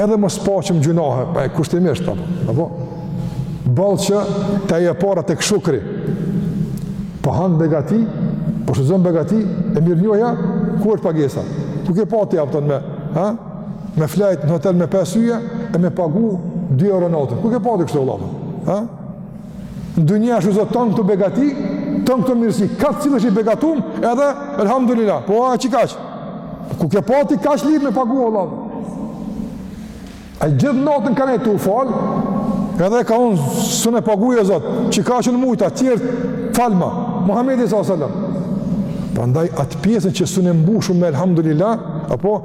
edhe mos paçim gjynahe, pa e kushtimisht apo. Apo boll që te ajo e para tek shukri. Po han begati, po shfrytëzon begati e mirënjohja ku është pagesa. Ku ke pa ti apo me, ha? me flajt në hotel me pesë yje e me pagu 2 euro natën. Ku ke pa ti kështu vëlla? Ha? Në dynja ashtu zot ton këto begati, ton këto mirësi, ka cilësh i begatum, edhe elhamdulillah. Po a qikaq? Ku ke pa ti kaq lirë me pagu vëlla? Ai gjithë natën kanë tu fal, edhe ka thonë sun e paguj o Zot, qikaq unë mujta, tjerat falma. Muhamedi sallallahu alaihi wasallam. Prandaj atë pjesën që sun e mbushum me elhamdulillah, apo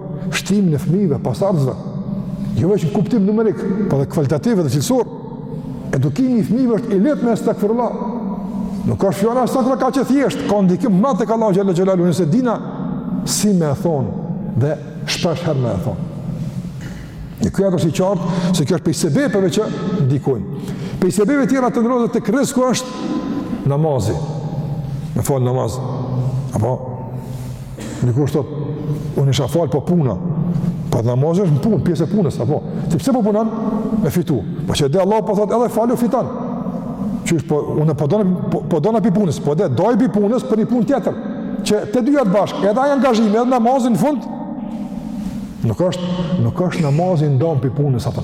shtimin e fëmijëve, pasardhësve, jo veç në kuptim numerik, po dhe kvalitativ dhe cilësor. Edukimi i fëmijëve është i lehtë me estagfirullah. Nuk është fjala sa të kaq thjesht, ka ndikim ma të ka Allah Xhele Xhelaluhu, nëse dina si me e thonë dhe shpesh her me e thonë. Në Kuran është e qartë, se kjo është pej sebepeve që ndikojnë. Pej sebepeve tjera të nderuar tek rrizku është namazi. Me falë namazin. Apo? Dikush thot, unë isha fal po puna. Po namazi është punë, pjesë e punës apo. Ti pse po punon? Me fitu. Po qe dhe Allah po thot edhe falu fiton. Qysh po unë po don po, po dona pi punës, po dhe doj pi punës për një punë tjetër. Që të dyjat bashkë, edhe ai angazhimi, edhe namazi në fund nuk është nuk është namazi ndon pi punës apo.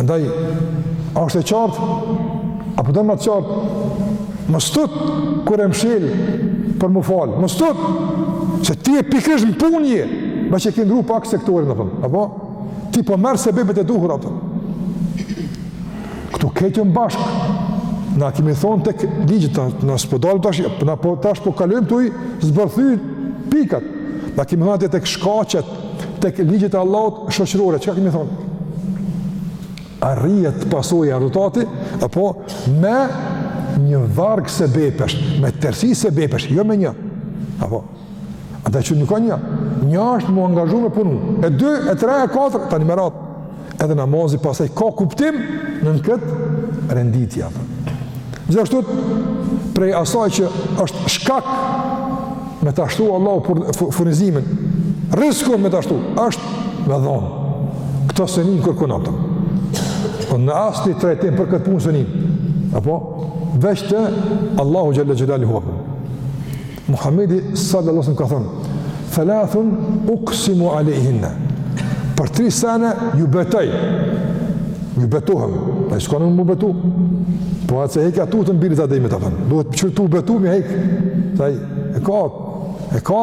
Andaj, a është e qartë? A përdo po më të qartë? Mos tut, kur e mshel për m'u fal. Mos tut, se ti je pikërisht në punje, meqë e ke ndrru pak sektorin, apton. Apo? Ti po merr sebebet e duhur, ato. Këtu kejtëm bashkë, na kemi thonë tek ligjet, na s'po dalë tash, na po tash po kalojmë tu i zbërthy pikat. Na kemi thonë atje tek shkaqet, tek ligjet e Allahut shoqërore, çka kemi thonë? Arrihet pasoja, rezultati, apo me një varg sebepesh, me tërsi sebepesh, jo me një. Apo, ata që nuk ka një, një është m'u angazhu me punu, e dy, e tre, e katër, tani me radhë. Edhe namazi pastaj ka kuptim në këtë renditje. Gjithashtu, prej asaj që është shkak me ta shtu Allahu furnizimin, rriskun me ta shtu, është me dhonë. Këto s'e nin kërkun, apton. Po n'asni trajtim për këtë punë s'e nin. Apo, veç te Allahu xhelle xhelaluhu, apton. Muhamedi sallallahu alaihi wasallam ka thënë: "Thalathun uqsimu alejhinna." Për tri sene ju betoj. Ju betohem, ai s'ka m'u betu. Po hajt se hekja tutën birit të Ademit, apton. Duhet që tu betu me hekë. Thaj, e ka, e ka,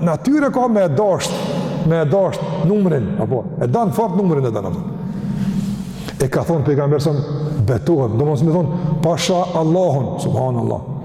natyre ka me e dasht, me e dasht numrin, apo, e dan fort numrin e dan, E ka thonë pejgamberësëm, betohem, domethonë, pasha Allahun, subhanallah.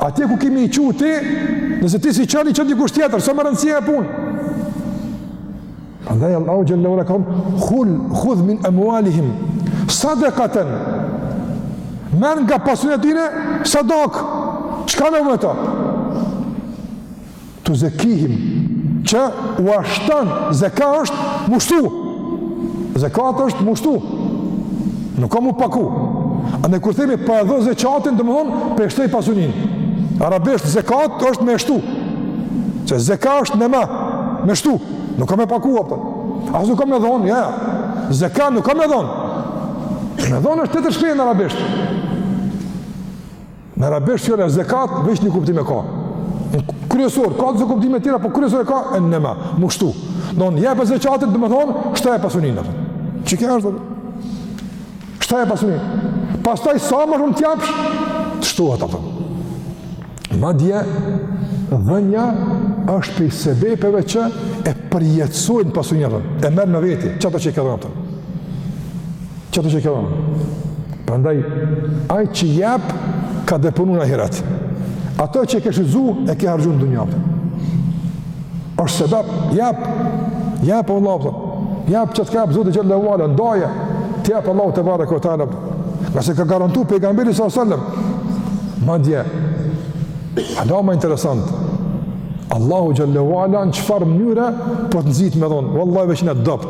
Atje ku ki me i çu ti, nëse ti s'i çon i çon dikush tjetër, s'o me rëndësi ajo punë. Andaj Allahu xhallahu ala ka thonë khudh min amwalihim sadaqatan. Merr nga pasuria e tyre sadak. Çka do me to? Tuzekihim, që ua shton, zeka është m'u shtu. Zekat është m'u shtu. Nuk ka m'u paku. A ne kur themi po e dho zekatin, domethonë, pe shtoj pasunin. Arabisht zekat është me shtu. Se zeka është me me, me shtu. Nuk ka me paku, apton. As nuk ka me dhonë, ja, ja. Zeka nuk ka me dhonë. Me dhonë është tjetër shprehje në arabisht. Në arabisht fjala zekat veç një kuptim e ka. Kryesor, ka dhe kuptime tjera, po kryesor e ka en-nema, m'u shtu. Do në jepe zekatin, domethonë, shtoje pasunin, qikjo është, shtoje pasunin. Pastaj, sa më shumë t'japsh, të shtohet, apton. Madje, dhenja është prej sebepeve që e përjetsojnë pasunin, e merr me veti, që ato që i ke dhon Qato që ke dhon. Prandaj, aj që jep, ka deponu në ahiret. Ato që ke shpenzu, e ke hargju në dunja apo. është sebep, jep, jep o Allah, jep që të kap Zoti xhelle ue ala, ndaje, të jep Allah të vare këtë alëm. Ngase ka garantu pejgamberi alejhi selam. Madje, ala ma interesant, Allahu xhelle ue ala në çfar mënyre, po të nxit me dhonë, vallahi veç me dhon.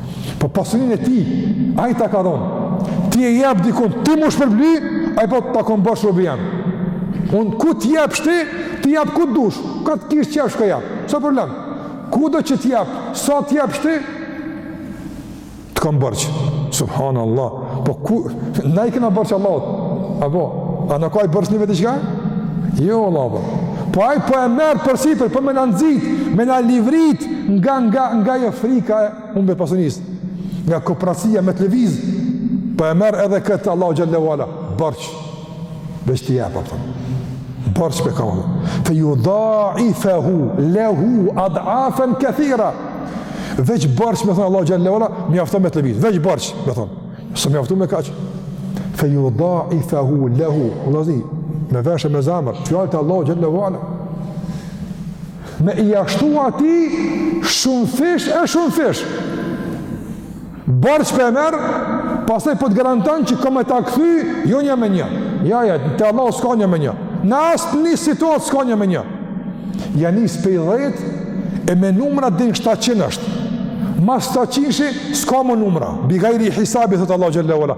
Po pasuninë e tij, ai ta ka dhonë. Ti e jep dikun, ti m'u shpërbly, ai po ta kom borxh robi jem. Unë ku t'i japsh ti, ti jep ku dush, ka të kishë qef çka jep, s'o problem. Kudo që ti jep, sa t'i japsh ti, të kom borxh. Subhanallah. Po ku, na i kena borxh Allahut, apo, a na ka ai borxh neve diçka? Jo, Allah, po. Po aj po e merr përsipër, po me na nxit, me na livrit, nga, nga, nga ajo frika e humbjes pasunisë, nga koprracia me të lëviz, po e merr edhe këtë Allahu xhelle ue ala, borxh. Veç ti jep apo. Por çka ka vënë? Fe judaifehu lehu ad'afen kethira. Veç borxh, me thonë Allahu xhelle ue ala, mjafton me të lëvit. Veç borxh, me thonë. S'mjafton me kaq. Fe judaifehu lehu. Vllazni, ndi me veshë, me zemër. Fjalët e Allahut xhelle ue ala. Me ia shtu atij, shumë fish e shumë fish. Borxh po e merr, pastaj po të garantan që kom me ta kthy, jo një me një. Ja, ja, te Allahu s'ka një me një. Në asnjë situatë s'ka një me një. Ja nis prej dhjetë, e me numra deri n'shtatqind është. Mas shtatqindshi, s'ka më numra. Bigajri i hisabi, thotë Allahu xhelle ue ala.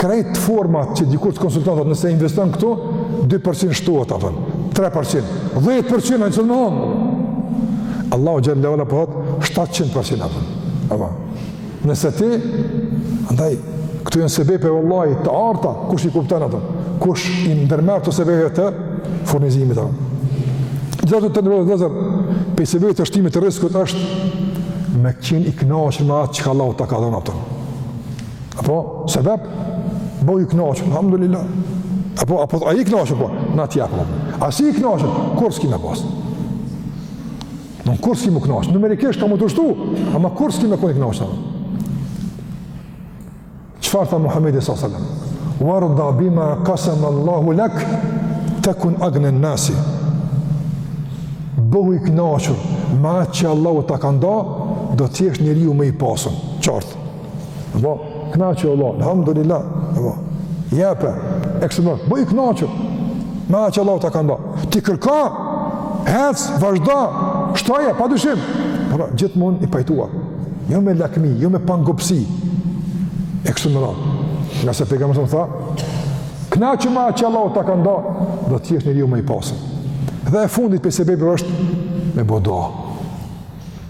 Krejt format që dikush të konsulton nëse investon këtu, 2% shtohet apo 3%, 10% ai çon më hon. Allahu xhelle ue ala po 700% apo. Apo. Nëse ti andaj këtu janë sebepe vallahi të arta, kush i kupton ato? Kush i ndërmerr ato sebepe të furnizimit apo? Gjithashtu të ndërrojë dhezër, prej sebepeve të shtimit të rizkut është me qenë i knaqun me atë çka Allahu ta ka dhon atë. Apo, sebep, bou i knaqun, alhamdulillah. Apo, apo, a je i knaqun, po, na tja, po. A s'je i knaqun, kurrë s'ki me pasë. Në kurrë s'ki m'u knaqë? Numerikisht ka me t'u shtu, ama kurrë s'ki me kon i knaqun, apo? Çfar tha Muhamedi s.a.s. Warda bima kasemallahu lek, tekun agnen-nasi. Bëhu i knaqur me atë që Allahu ta ka nda, do t'jesh njeriu ma i pasun, qartë. Apo, knaqë Allah, alhamdulillah, apo, jepe, e kështu me radhë, bëhu i knaqur, me atë që Allahu ta ka nda. Ti kërka, hec, vazhda, shtoje, pa dyshim, por, gjithmonë i pajtua, jo me lakmi, jo me pangopsi, e kështu me radhë, ngase Pejgamberi tha, knaqu me atë që Allahu ta ka nda, do të jesh njeriu më i pasur. Dhe e fundit prej sebebeve është me bo dua.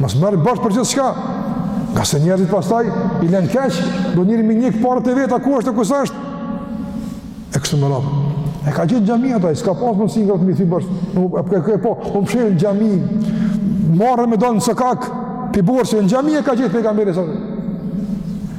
Mos merr borxh për gjithçka. Ngase njerëzit pastaj i lën keq, do njeri me i njek paret e veta ku është e ku s'është. E kështu me radhë. E ka gjet n'xhami ato, s'ka pas më sinjë të më thë bash. Nuk e po, po, po u mshel n'xhami. Marre me dal n'sokak, pi borxheve në xhami e ka gjet pejgamberi sa.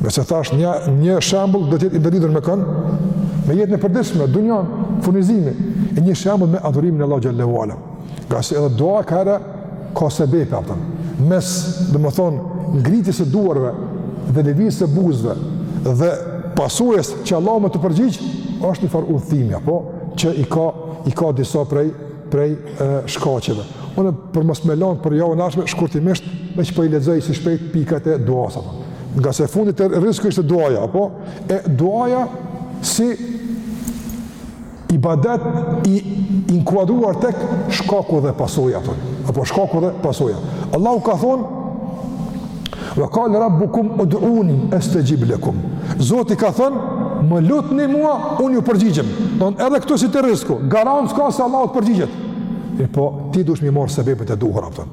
Nëse thash një, një shembull do të jetë i ndërlidhur me kën, me jetën e përditshme, dunjan, furnizimin, e një shembull me adhurimin e Allahut xhel-le ve ala. Ngase edhe dua ka era ka sebepe, apo. Mes, domethënë, ngritjes së duarve dhe lëvizjes së buzëve dhe pasojës që Allahu me t'u përgjigj, është një farë udhëtimi apo që i ka i ka disa prej prej e, shkaqeve. Unë për mos me lon për javën e ardhshme shkurtimisht, meqë po i lexoj si shpejt pikat e duas, apo. Ngase fundi te rizku ishte duaja, apo? E duaja si ibadet i inkuadruar tek shkaku dhe pasoja, apo? Apo shkaku dhe pasoja. Allahu ka thonë, Ve kale rabbukum ud'uni, estexhib lekum. Zoti ka thënë, më lutni mua, unë ju përgjigjem. Domethënë edhe këtu si te rizku, garancë ka se Allahu të përgjigjet. E po, ti duhesh me i marrë sebebet e duhura, kupton.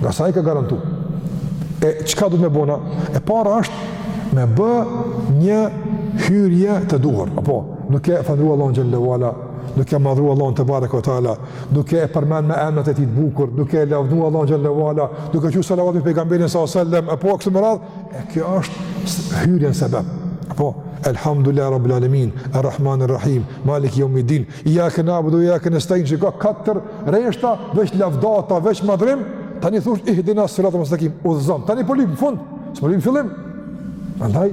Ngase e ka garantu. E çka duhet me bo na? E para është me bë një hyrje të duhur. Apo, duke e falëndru Allahun xhel-le ve ala, duke e madhru Allahun tebareke ve teala, duke e përmend me emnat e tij të bukur, duke e lavdu Allahun xhel-le ve ala, duke çu salavat mbi pejgamberin sa sallem, apo, kështu me radhë, e kjo është hyrje në sebep. Apo, Elhamdulillah Rabbil Alamin, Ar-Rahman Ar-Rahim, Malik Yawmiddin, Ijjake na'budu, ijjake nestain, shika katër rreshta, veç lavdata, veç madhrim, tani thush, ihdinas siratal mustekim, udhëzom, tani po lyp në fund, s'po lyp në fillim. Andaj,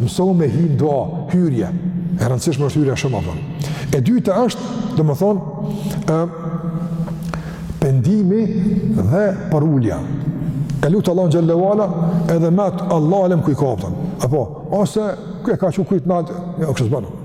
mësohu me hi n'dua, hyrje, e rëndësishme është hyrja shumë, kupton. E dyta është, domethënë, pendimi dhe përullja. E lut Allahun xhel-le ve ala, edhe mendtë Allahu alem ku i ke, kupton. Apo, ose, e ka që kujtë në atë, ja, jo, kështu s'bon.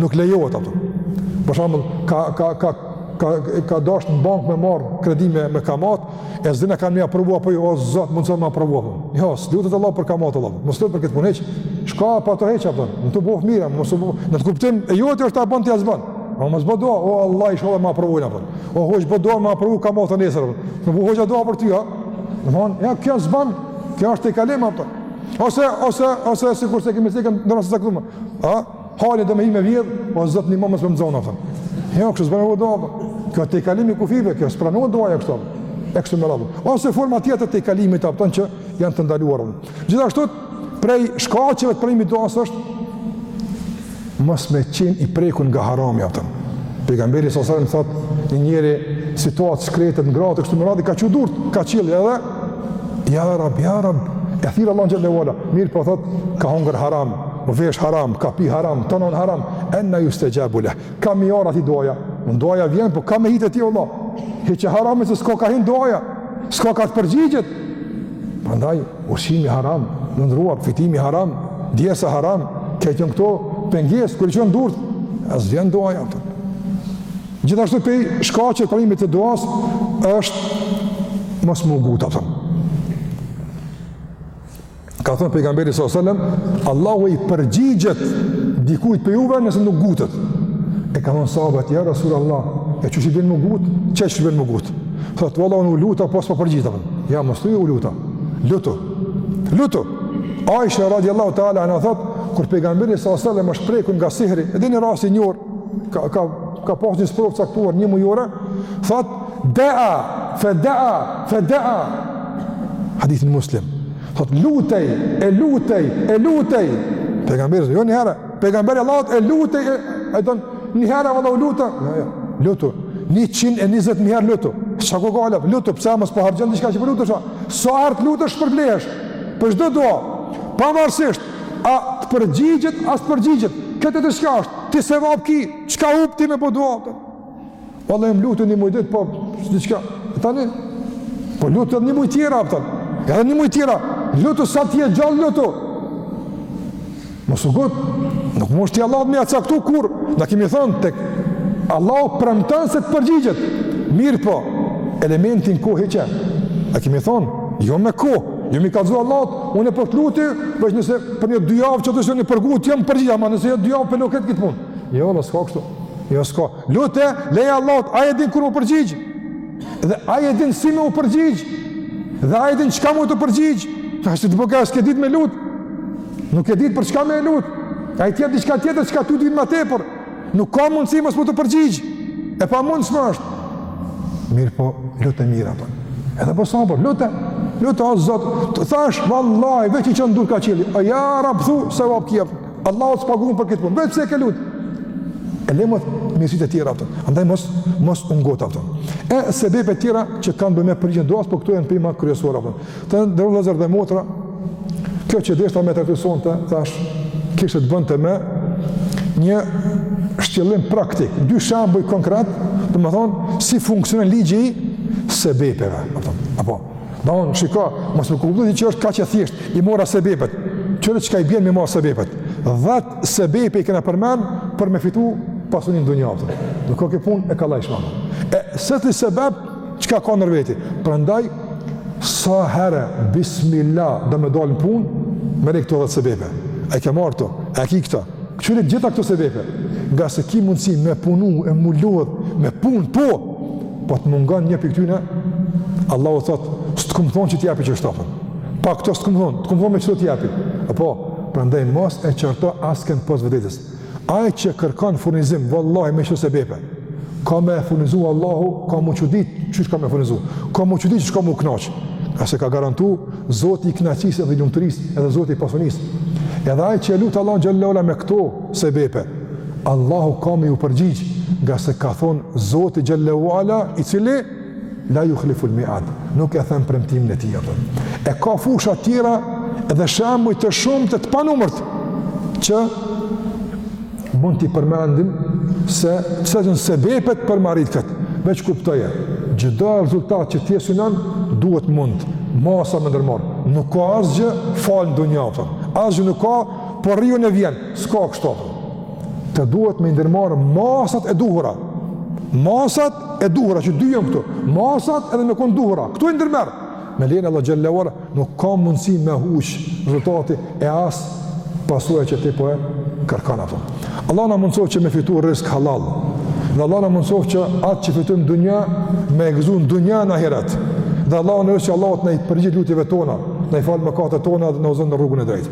nuk lejohet ato. Për shembull, ka ka ka ka ka dasht në bank me marr kredi me kamat, e s'din a kanë me aprovu apo jo, o Zot mundëson me aprovu. Jo, s'lutet Allah për kamat Allah. Mos u lut për këtë punë. Çka pa të heq apo? Në të bëf mirë, mos u bëf. Në të kuptim, e joti është a bën ti a s'bën. Po mos bëj dua, o Allah, inshallah më aprovojnë apo. O hoxhë bëj dua me aprovu kamat nesër. Nuk bën hoxha dua për ty, ha. Domthon, ja kjo s'bën. Kjo është tejkalim apo? Ose ose ose sikur se kemi thënë ndonëse caktuar. Ha? Hajde do me hi me vjedhë, o po Zot nimom mos me më zonë, kupton. Jo, kështu s'bën dua, kjo tejkalim i kufive, kjo s'pranohet duaja kështu, e kështu me radhë. Ose forma tjetër tejkalimit, kupton, që janë të ndaluara. Gjithashtu, prej shkaqeve të pranimit duas është, mos me qenë i prekun nga harami, kupton. Pejgamberi sallallahu alajhi wasallam thotë, një njeri situatë shkretë të ngratë, kështu me radhë, ka çu durët ka qielli edhe, Ja rab, ja rab, e thirr Allahun xhel-le ve ala, mirëpo thot, ka hongër haram, u vesh haram, ka pi haram, tonën haram, enna justexhabu leh, ka m'i ardh atij duaja, duaja vjen, po ka me hi te ti, vallah, hiqi haramet se s'ka ka hin duaja, s'ka ka të përgjigjet, prandaj, ushqimi haram, në ndruar, fitimi haram, djersa haram, këto janë këto pengesa, kur i çon durët, e s'vjen duaja, prandaj, Gjithashtu pej shkaqe pranimit të duas është mos m'u gut, kupton. Ka thënë pejgamberi sallallahu alajhi wasallam, Allahu i përgjigjet dikujt pej juve nëse nuk gutet. I kanë thënë sahabët, ja Rasulullah, e qysh bën m'u gut, qysh bën m'u gut. Thotë, "Valla unë u luta po s'po përgjigjet." Jo mos thuaj u luta. Lutu. Lutu. Aisha radiallahu ta'ala anha thotë, kur pejgamberi sallallahu alajhi wasallam është prekur nga sihri, e dini rastin e një ka ka ka pas një sprov caktuar njëmujore, thot da'a fa da'a fa da'a. Hadithi në Muslim. Thot lutej, e lutej, e lutej. Pejgamberi jo një herë, pejgamberi i Allahut e lutej, e ai don një herë valla u luta. Jo, jo. Lutu 120 mijë herë lutu. Çka ke gajle, lutu pse mos po harxhon diçka që po lutesh. Sa herë t' lutesh shpërblehesh. Për çdo dua. Pavarësisht A të përgjigjet, a s'të përgjigjet, këtë të çka është, ti sevap ki, çka hup ti me bo dua, kupton. Valla jam lut një muj ditë, po s'di çka, e tani, po lutu edhe një muj tjera, kupton, edhe një muj tjera, lutu sa t'je gjallë lutu, mos u gut, nuk munesh ti Allahut me ia caktu kur, na kemi thonë, tek, Allahu premton se të përgjigjet, mirëpo, elementin kohë hiqe, na kemi thonë, jo me kohë, Jo me i kallzu Allahut, unë po të luti, veç nëse për një dy javë çdo shoni për gut, jam përgjigj, ama nëse jo dy javë po e lo këtë punë. Jo, po s'ka kështu. Jo s'ka. Lute, leja Allahut, ai e din kur me u përgjigj. Dhe ai e din si me u përgjigj. Dhe ai e din çka me t'u përgjigj. Tash ti po s'ke ditë me lut. Nuk e ke ditë për çka me lut. Ai t'jep diçka tjetër, çka ty di ma tepër. Nuk ka mundësi mos me t'u përgjigj. E pamundshme është. Mirëpo, lute mirë, apo. Edhe bo sabër, lute. Lute o Zot, të thash vallahi veç i çon durt kah qielli. O ja Rab thu sevap ki. Allahu të shpaguan për këtë punë. Veç pse e ke lut. E le mo mirësitë e tjera apo. Andaj mos mos u ngut apo. E sebepe tjera që kanë të bëjnë me përgjigjen e duasë, po këto janë prej ma kryesoreve apo. Të nderuar vëllezër dhe motra, kjo që deshta me trajtu sonte, thash, kish të bënte me një shtjellim praktik, dy shembuj konkret, domethonë, si funksionon ligji i sebepeve. Apo, domethonë, shiko, mos me kuptu që është kaq e thjeshtë, i mora sebepet, qe çka i bjen me i marr sebepet, dhetë sebepe i kena përmend, për me fitu pasuninë n'dunja vllezër. Nuk o kjo punë e kollajshme. E, secili sebep, çka ka ndër veti. Prandaj sa herë bismillah do me dalë në punë, merri këto dhetë sebepe. A i ke marrë këto, a i ki këto. Këqyri gjitha këto sebepe. Ngase ki mundësi me punu e m'u lodh me punë po, po të mungon një prej këtyne, Allahu thotë, s'të kom thonë që t'jepi qeshtu apo. Pa këto s'të kom thonë, të kom thonë me qeto t'jepi. Apo, prandaj mos e qorto askend pos vetvetes. Ai që kërkon furnizim, vallahi me qeto sebepe ka me e furnizu Allahu, ka m'u çudit qysh ka me e furnizu. Ka m'u çudit qysh ka m'u knaq. Ngase e ka garantu, Zoti i knaqsisë edhe lumtërisë, edhe Zoti i pasunisë. Edhe ai që e lut Allahun xhele ue ala me këto sebepe. Allahu ka me ju përgjigj, ngase ka thonë Zoti xhele ue ala i cili, La yukhlifu al-mi'ad. Nuk e then premtimin e tij atë. E ka fusha të tjera dhe shembuj të shumtë të, të panumërt që mund t'i përmendim se çfarë janë sebepet për me arrit këtë. Veç kuptoje, çdo rezultat që ti synon duhet mund masa me ndërmarr. Nuk ka asgjë fal n'dunja vllezër. Asgjë nuk ka, po rri e vjen. S'ka kështu. Të duhet me i ndërmarr masat e duhura. Masat e duhura, që dy janë këtu. Masat edhe me konë t'duhura. Kur i ndërmerr, me lejen e Allahut xhele ue ala nuk ka mundësi me huq rezultati e as pasoja që ti po e kërkan ato. Allahu na mundësoftë që me fitu rizk hallall. Dhe Allahu na mundësoftë që atë që fitojmë në dunja, me e gëzu në dunja e në ahiret. Dhe Allahun e lus që Allahu të na i përgjigjet lutjeve tona, na i fal mëkatet tona dhe na udhëzon në rrugën e drejtë.